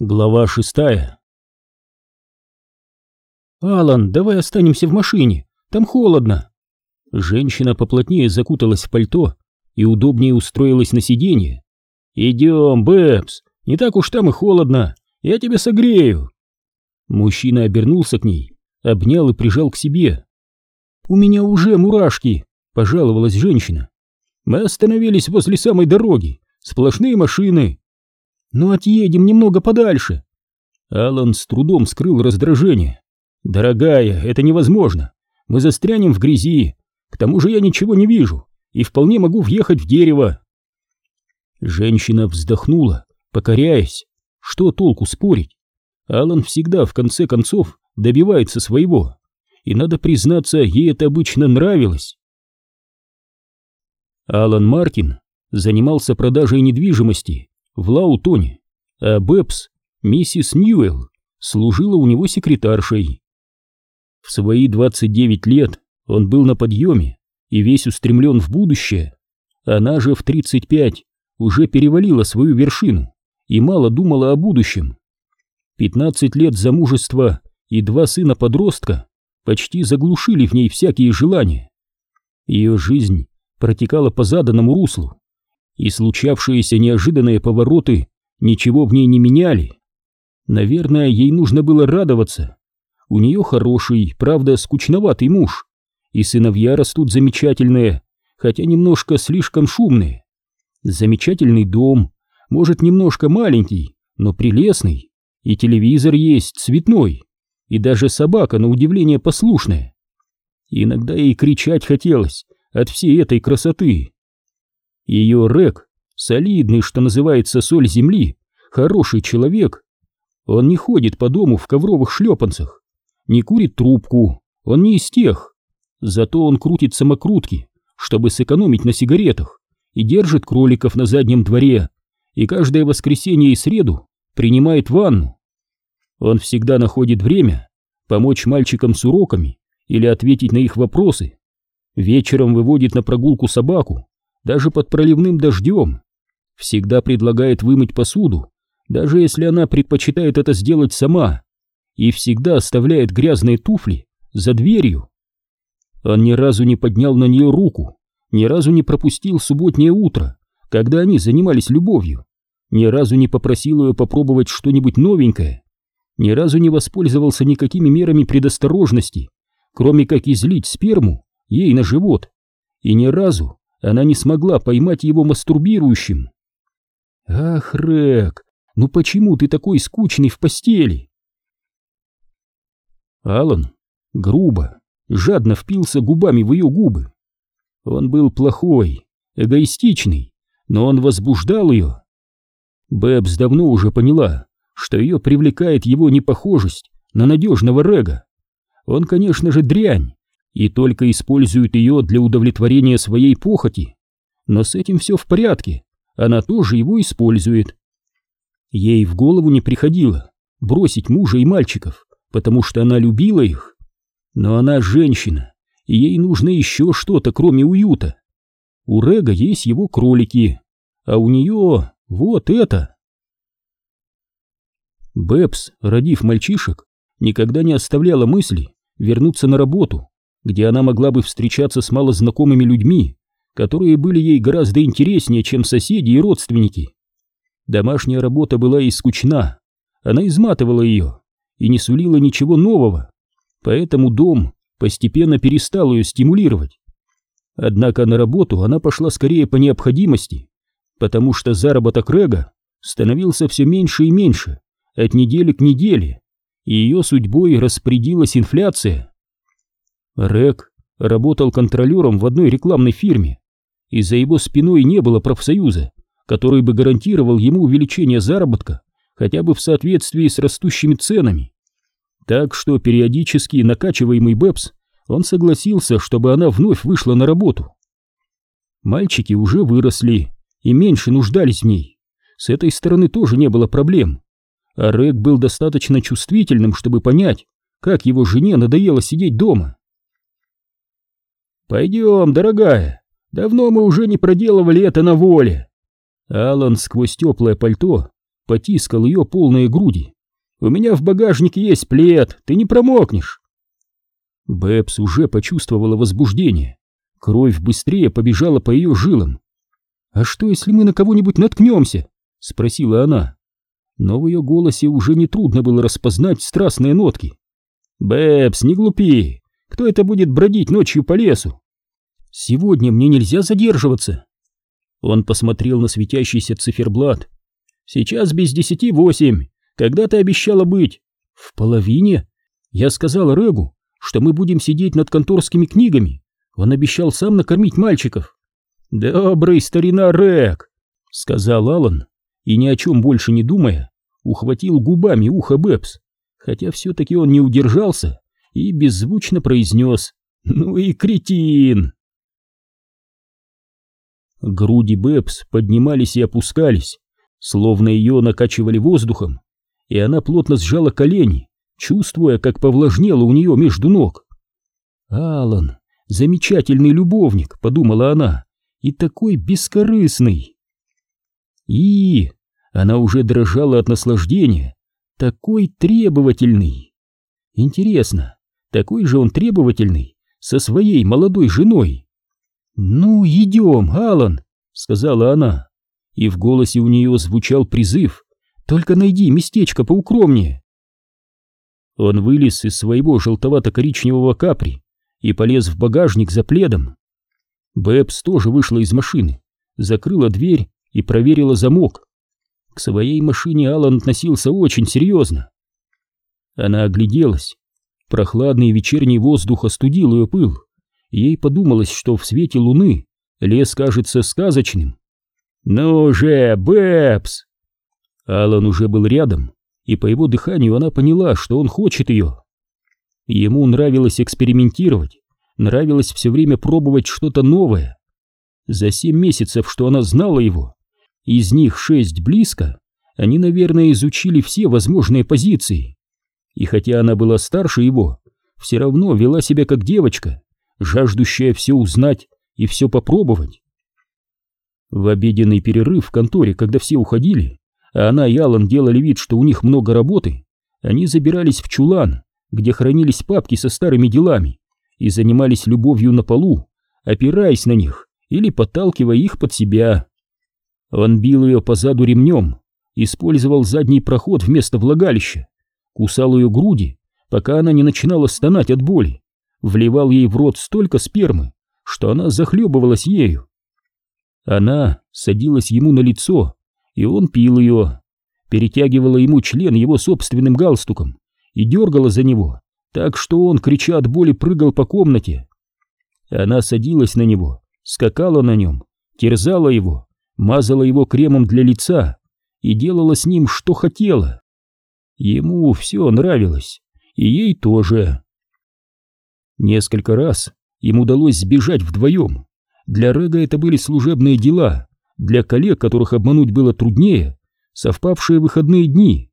Глава шестая «Алан, давай останемся в машине, там холодно!» Женщина поплотнее закуталась в пальто и удобнее устроилась на сиденье. «Идем, Бэбс, не так уж там и холодно, я тебя согрею!» Мужчина обернулся к ней, обнял и прижал к себе. «У меня уже мурашки!» — пожаловалась женщина. «Мы остановились возле самой дороги, сплошные машины, «Ну отъедем немного подальше!» Алан с трудом скрыл раздражение. «Дорогая, это невозможно! Мы застрянем в грязи! К тому же я ничего не вижу и вполне могу въехать в дерево!» Женщина вздохнула, покоряясь. Что толку спорить? Алан всегда, в конце концов, добивается своего. И надо признаться, ей это обычно нравилось. Алан Маркин занимался продажей недвижимости в Лаутоне, а Бэбс, миссис Ньюэлл, служила у него секретаршей. В свои 29 лет он был на подъеме и весь устремлен в будущее. Она же в 35 уже перевалила свою вершину и мало думала о будущем. 15 лет замужества и два сына-подростка почти заглушили в ней всякие желания. Ее жизнь протекала по заданному руслу, и случавшиеся неожиданные повороты ничего в ней не меняли. Наверное, ей нужно было радоваться. У нее хороший, правда, скучноватый муж, и сыновья растут замечательные, хотя немножко слишком шумные. Замечательный дом, может, немножко маленький, но прелестный, и телевизор есть цветной, и даже собака, на удивление, послушная. Иногда ей кричать хотелось от всей этой красоты. Ее Рек, солидный, что называется, соль земли, хороший человек. Он не ходит по дому в ковровых шлепанцах, не курит трубку, он не из тех. Зато он крутит самокрутки, чтобы сэкономить на сигаретах, и держит кроликов на заднем дворе, и каждое воскресенье и среду принимает ванну. Он всегда находит время помочь мальчикам с уроками или ответить на их вопросы. Вечером выводит на прогулку собаку, даже под проливным дождем. Всегда предлагает вымыть посуду, даже если она предпочитает это сделать сама, и всегда оставляет грязные туфли за дверью. Он ни разу не поднял на нее руку, ни разу не пропустил субботнее утро, когда они занимались любовью, ни разу не попросил ее попробовать что-нибудь новенькое, ни разу не воспользовался никакими мерами предосторожности, кроме как излить сперму ей на живот, и ни разу она не смогла поймать его мастурбирующим. «Ах, Рек, ну почему ты такой скучный в постели?» Алан грубо, жадно впился губами в ее губы. Он был плохой, эгоистичный, но он возбуждал ее. Бэбс давно уже поняла, что ее привлекает его непохожесть на надежного Рега. Он, конечно же, дрянь, и только использует ее для удовлетворения своей похоти. Но с этим все в порядке, она тоже его использует. Ей в голову не приходило бросить мужа и мальчиков, потому что она любила их. Но она женщина, и ей нужно еще что-то, кроме уюта. У Рега есть его кролики, а у нее вот это. Бэбс, родив мальчишек, никогда не оставляла мысли вернуться на работу где она могла бы встречаться с малознакомыми людьми, которые были ей гораздо интереснее, чем соседи и родственники. Домашняя работа была ей скучна, она изматывала ее и не сулила ничего нового, поэтому дом постепенно перестал ее стимулировать. Однако на работу она пошла скорее по необходимости, потому что заработок Рега становился все меньше и меньше, от недели к неделе, и ее судьбой распорядилась инфляция. Рек работал контролером в одной рекламной фирме, и за его спиной не было профсоюза, который бы гарантировал ему увеличение заработка хотя бы в соответствии с растущими ценами. Так что периодически накачиваемый Бэпс он согласился, чтобы она вновь вышла на работу. Мальчики уже выросли и меньше нуждались в ней. С этой стороны тоже не было проблем. А Рэг был достаточно чувствительным, чтобы понять, как его жене надоело сидеть дома. «Пойдем, дорогая, давно мы уже не проделывали это на воле». Алан сквозь теплое пальто потискал ее полные груди. «У меня в багажнике есть плед, ты не промокнешь!» Бэбс уже почувствовала возбуждение. Кровь быстрее побежала по ее жилам. «А что, если мы на кого-нибудь наткнемся?» — спросила она. Но в ее голосе уже нетрудно было распознать страстные нотки. «Бэбс, не глупи! Кто это будет бродить ночью по лесу?» «Сегодня мне нельзя задерживаться!» Он посмотрел на светящийся циферблат. «Сейчас без десяти восемь. Когда ты обещала быть?» «В половине?» Я сказал Регу, что мы будем сидеть над конторскими книгами. Он обещал сам накормить мальчиков. «Добрый старина Рэг!» — сказал Алан, и ни о чем больше не думая, ухватил губами ухо Бэбс, хотя все-таки он не удержался и беззвучно произнес «Ну и кретин!». Груди Бэбс поднимались и опускались, словно ее накачивали воздухом, и она плотно сжала колени, чувствуя, как повлажнело у нее между ног. «Алан, замечательный любовник», — подумала она, — «и такой бескорыстный». И она уже дрожала от наслаждения, такой требовательный. Интересно, такой же он требовательный со своей молодой женой. «Ну, идем, Алан», — сказала она, и в голосе у нее звучал призыв, «только найди местечко поукромнее». Он вылез из своего желтовато-коричневого капри и полез в багажник за пледом. Бэбс тоже вышла из машины, закрыла дверь и проверила замок. К своей машине Алан относился очень серьезно. Она огляделась. Прохладный вечерний воздух остудил ее пыл. Ей подумалось, что в свете луны лес кажется сказочным. «Ну же, Бэбс!» Алан уже был рядом и по его дыханию она поняла, что он хочет ее. Ему нравилось экспериментировать, нравилось все время пробовать что-то новое. За семь месяцев, что она знала его, из них шесть близко, они, наверное, изучили все возможные позиции. И хотя она была старше его, все равно вела себя как девочка, жаждущая все узнать и все попробовать. В обеденный перерыв в конторе, когда все уходили, а она и Алан делали вид, что у них много работы, они забирались в чулан, где хранились папки со старыми делами, и занимались любовью на полу, опираясь на них или подталкивая их под себя. Он бил ее по заду ремнем, использовал задний проход вместо влагалища, кусал ее груди, пока она не начинала стонать от боли, вливал ей в рот столько спермы, что она захлебывалась ею. Она садилась ему на лицо, и он пил ее, перетягивала ему член его собственным галстуком и дергала за него, так что он, крича от боли, прыгал по комнате. Она садилась на него, скакала на нем, терзала его, мазала его кремом для лица и делала с ним, что хотела. Ему все нравилось, и ей тоже. Несколько раз им удалось сбежать вдвоем. Для Рега это были служебные дела, для коллег, которых обмануть было труднее, совпавшие выходные дни.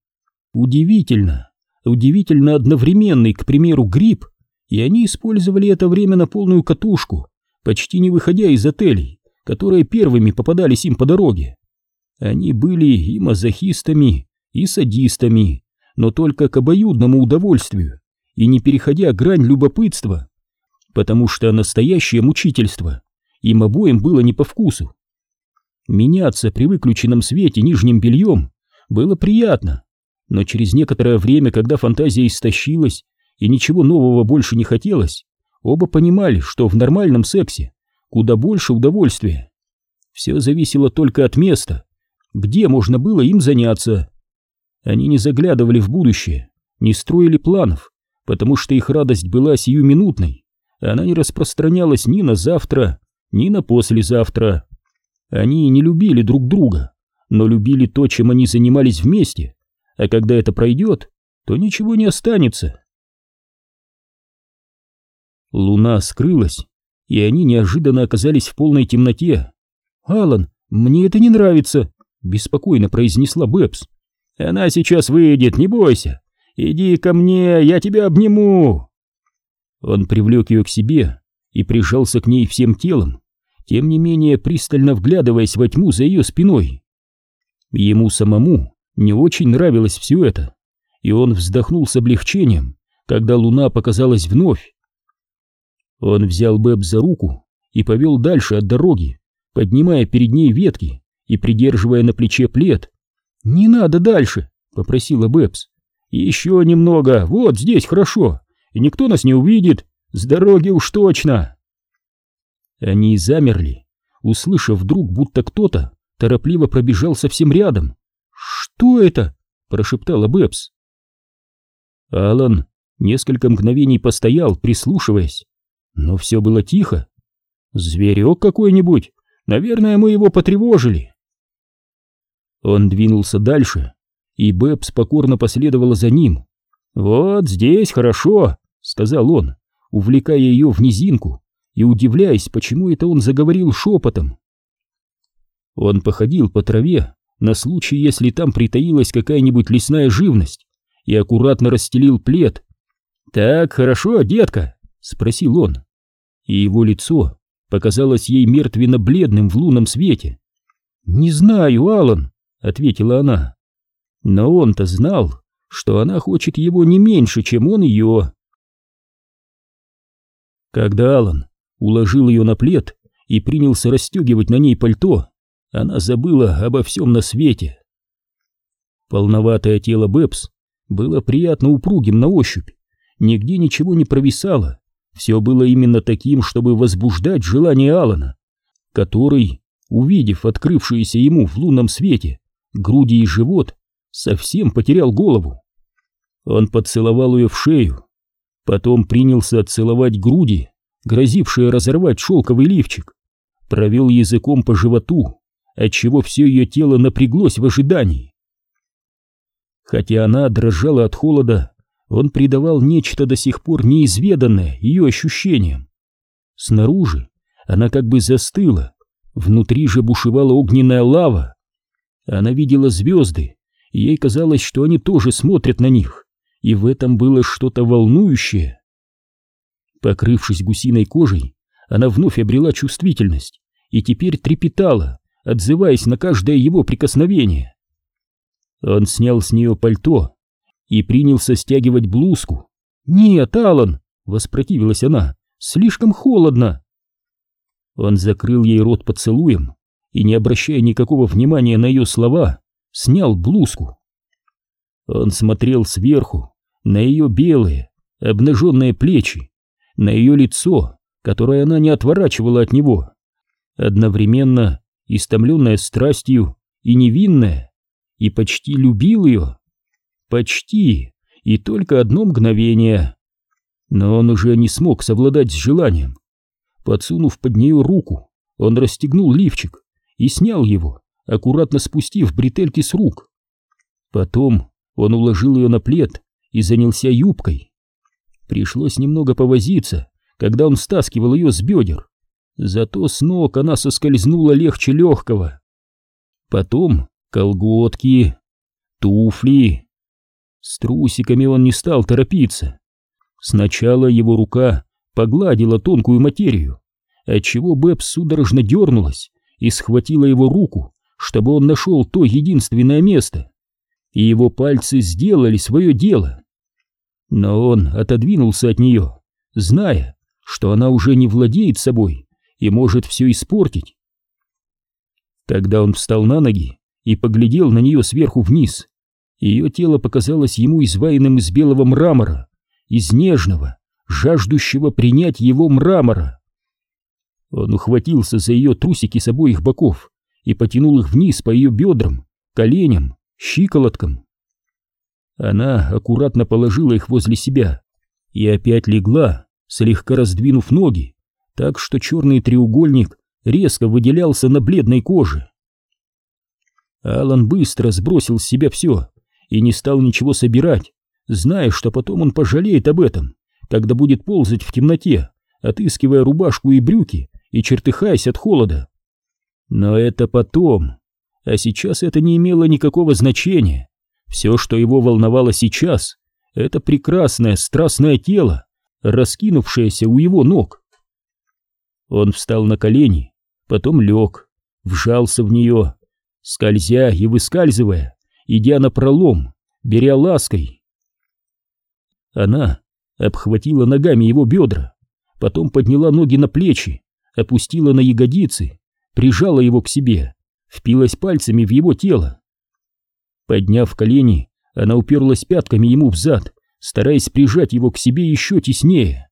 Удивительно, удивительно одновременный, к примеру, грипп, и они использовали это время на полную катушку, почти не выходя из отелей, которые первыми попадались им по дороге. Они были и мазохистами, и садистами, но только к обоюдному удовольствию и не переходя грань любопытства, потому что настоящее мучительство им обоим было не по вкусу. Меняться при выключенном свете нижним бельем было приятно, но через некоторое время, когда фантазия истощилась и ничего нового больше не хотелось, оба понимали, что в нормальном сексе куда больше удовольствия. Все зависело только от места, где можно было им заняться. Они не заглядывали в будущее, не строили планов, потому что их радость была сиюминутной, она не распространялась ни на завтра, ни на послезавтра. Они не любили друг друга, но любили то, чем они занимались вместе, а когда это пройдет, то ничего не останется. Луна скрылась, и они неожиданно оказались в полной темноте. «Алан, мне это не нравится», — беспокойно произнесла Бэбс. «Она сейчас выйдет, не бойся. Иди ко мне, я тебя обниму». Он привлек ее к себе и прижался к ней всем телом, тем не менее пристально вглядываясь во тьму за ее спиной. Ему самому не очень нравилось все это, и он вздохнул с облегчением, когда луна показалась вновь. Он взял Бэб за руку и повел дальше от дороги, поднимая перед ней ветки и придерживая на плече плед. «Не надо дальше!» — попросила Бэбс. «Еще немного, вот здесь хорошо, и никто нас не увидит, с дороги уж точно!» Они замерли, услышав вдруг, будто кто-то торопливо пробежал совсем рядом. «Что это?» — прошептала Бэбс. Алан несколько мгновений постоял, прислушиваясь, но все было тихо. «Зверек какой-нибудь? Наверное, мы его потревожили». Он двинулся дальше, и Бэбс покорно последовала за ним. «Вот здесь хорошо», — сказал он, увлекая ее в низинку и удивляясь, почему это он заговорил шепотом. Он походил по траве на случай, если там притаилась какая-нибудь лесная живность, и аккуратно расстелил плед. «Так хорошо, детка?» — спросил он. И его лицо показалось ей мертвенно-бледным в лунном свете. «Не знаю, Алан», — ответила она. Но он-то знал, что она хочет его не меньше, чем он ее. Когда Алан уложил ее на плед и принялся расстегивать на ней пальто, она забыла обо всем на свете. Полноватое тело Бэбс было приятно упругим на ощупь, нигде ничего не провисало, все было именно таким, чтобы возбуждать желание Алана, который, увидев открывшиеся ему в лунном свете груди и живот, совсем потерял голову. Он поцеловал ее в шею, потом принялся целовать груди, грозившие разорвать шелковый лифчик, провел языком по животу, отчего все ее тело напряглось в ожидании. Хотя она дрожала от холода, он придавал нечто до сих пор неизведанное ее ощущениям. Снаружи она как бы застыла, внутри же бушевала огненная лава. Она видела звезды, и ей казалось, что они тоже смотрят на них, и в этом было что-то волнующее. Покрывшись гусиной кожей, она вновь обрела чувствительность и теперь трепетала, отзываясь на каждое его прикосновение. Он снял с нее пальто и принялся стягивать блузку. «Нет, Алан!» — воспротивилась она. «Слишком холодно!» Он закрыл ей рот поцелуем и, не обращая никакого внимания на ее слова, снял блузку. Он смотрел сверху на ее белые, обнаженные плечи, на ее лицо, которое она не отворачивала от него, одновременно истомленная страстью и невинная, и почти любил ее. Почти, и только одно мгновение. Но он уже не смог совладать с желанием. Подсунув под нее руку, он расстегнул лифчик и снял его, аккуратно спустив бретельки с рук. Потом он уложил ее на плед и занялся юбкой. Пришлось немного повозиться, когда он стаскивал ее с бедер. Зато с ног она соскользнула легче легкого. Потом колготки, туфли. С трусиками он не стал торопиться. Сначала его рука погладила тонкую материю, отчего Бэб судорожно дернулась и схватила его руку, чтобы он нашел то единственное место. И его пальцы сделали свое дело. Но он отодвинулся от нее, зная, что она уже не владеет собой и может все испортить. Тогда он встал на ноги и поглядел на нее сверху вниз. Ее тело показалось ему изваянным из белого мрамора, из нежного, жаждущего принять его мрамора. Он ухватился за ее трусики с обоих боков и потянул их вниз по ее бедрам, коленям, щиколоткам. Она аккуратно положила их возле себя и опять легла, слегка раздвинув ноги, так что черный треугольник резко выделялся на бледной коже. Алан быстро сбросил с себя все и не стал ничего собирать, зная, что потом он пожалеет об этом, когда будет ползать в темноте, отыскивая рубашку и брюки и чертыхаясь от холода. Но это потом, а сейчас это не имело никакого значения. Все, что его волновало сейчас, это прекрасное страстное тело, раскинувшееся у его ног. Он встал на колени, потом лег, вжался в нее, скользя и выскальзывая, идя на пролом, беря лаской. Она обхватила ногами его бедра, потом подняла ноги на плечи, опустила на ягодицы, прижала его к себе, впилась пальцами в его тело. Подняв колени, она уперлась пятками ему в зад, стараясь прижать его к себе еще теснее.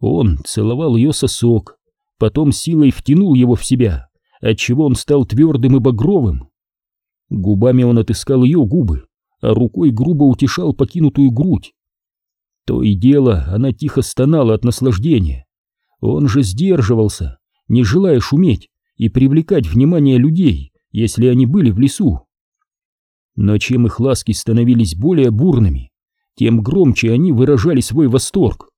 Он целовал ее сосок, потом силой втянул его в себя, отчего он стал твердым и багровым. Губами он отыскал ее губы, а рукой грубо утешал покинутую грудь. То и дело она тихо стонала от наслаждения. Он же сдерживался, не желая шуметь и привлекать внимание людей, если они были в лесу. Но чем их ласки становились более бурными, тем громче они выражали свой восторг.